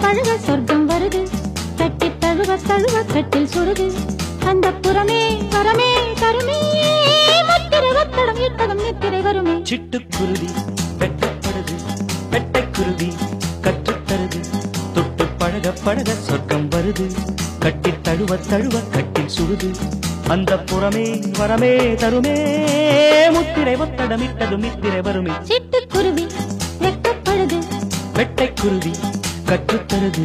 பழக சொர்க்கம் வருது. கட்டி தழுவ தழுவ கட்டில் சுடுது அந்த புறமே வரமே தருமே முத்திரை வத்தடம் இட்டகம் நித்திரை வருமே. சிட்டுக்குருவி வெட்டப்படுது. வெட்டைக்குருவி கற்றுத்தருது. தொட்டு பழக பழக சொர்க்கம் வருது. கட்டி தழுவ தழுவ கட்டில் சுடுது அந்த புறமே வரமே தருமே முத்திரை ஒத்தடமிட்டது மித்திரை வருமே. சிட்டுக்குருவி வெக்கப்படுது வெட்டைக்குருவி கற்றுத்தருது.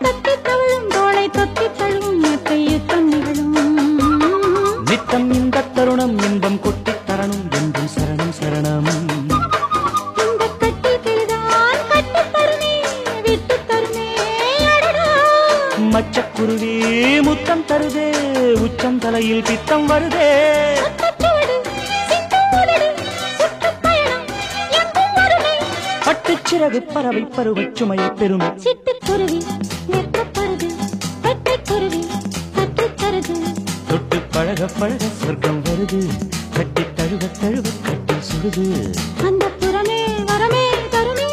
தத்தை தழுவும் தோளை தொத்தி தழுவும் மெத்தை யுத்தம் நிகழும் நித்தம் இந்த தருணம் இன்பம் கொட்டித் தரணும் என்றும் சரணம் சரணம். இந்த கட்டி கிளிதான் கட்டி தருமே விட்டு தருமே அடடா. மச்சக்குருவி முத்தம் தருதே உச்சம் தலையில் பித்தம் வருதே. சிறகு பறவை பருவச் சுமையை பெருமை சிட்டுக்குருவி தருது தொட்டு பழக பழக சொர்க்கம் வருது. கட்டி தழுவ தழுவ கட்டி சுடுது அந்த புறமே வரமே தருமே.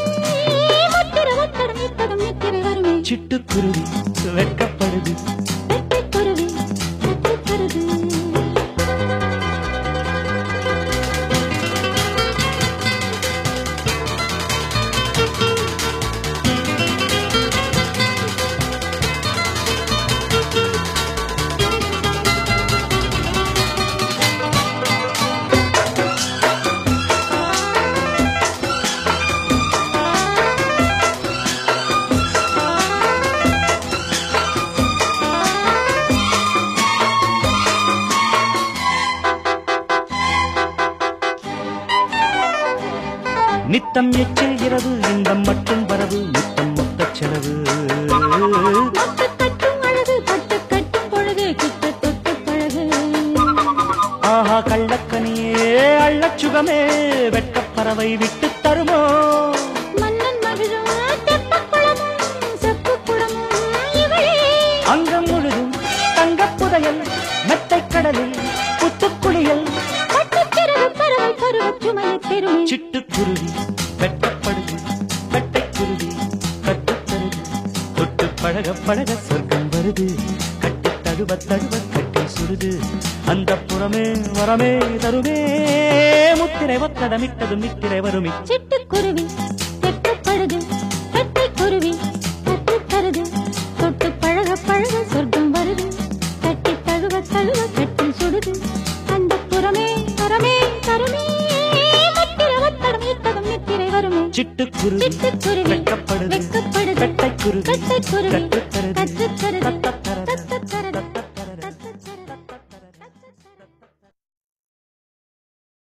முத்திர ஒத்தடம் இத்தகம் நித்திரை வருமே. சிட்டுக்குருவி வெட்கப்படுது. நித்தம் எச்சில் இரவு இன்பம் மட்டும் வரவு நித்தம் மொத்தச் செலவு. ஆஹா கள்ளக்கனியே அள்ளச் சுகமே வெட்டப் பறவை விட்டுத் தருமோ? அங்கம் முழுதும் தங்கப் புதையல் மெத்தைக் கடலில் புத்துக்குளியல். பட்டுச் சிறகு பறவை சுமையைத் பெருமே பழக பழக சொர்க்கம் வருது. கட்டி தழுவ தழுவ கட்டி சுடுது அந்த புறமே வரமே தருமே. முத்திரை ஒத்தடமிட்டதும் மித்திரை வருமி. சிட்டுக்குருவி வெட்கப்படுது வெட்டைக்குருவி கற்றுத் தருது. தொட்டு பழக பழக சொர்க்கம் வருது. கட்டி தழுவ தழுவ கட்டி சுடுது சிட்டுக்குருவி வெட்டப்படுது வெட்டக்குருவி கற்றுத்தருது கற்றுத்தருது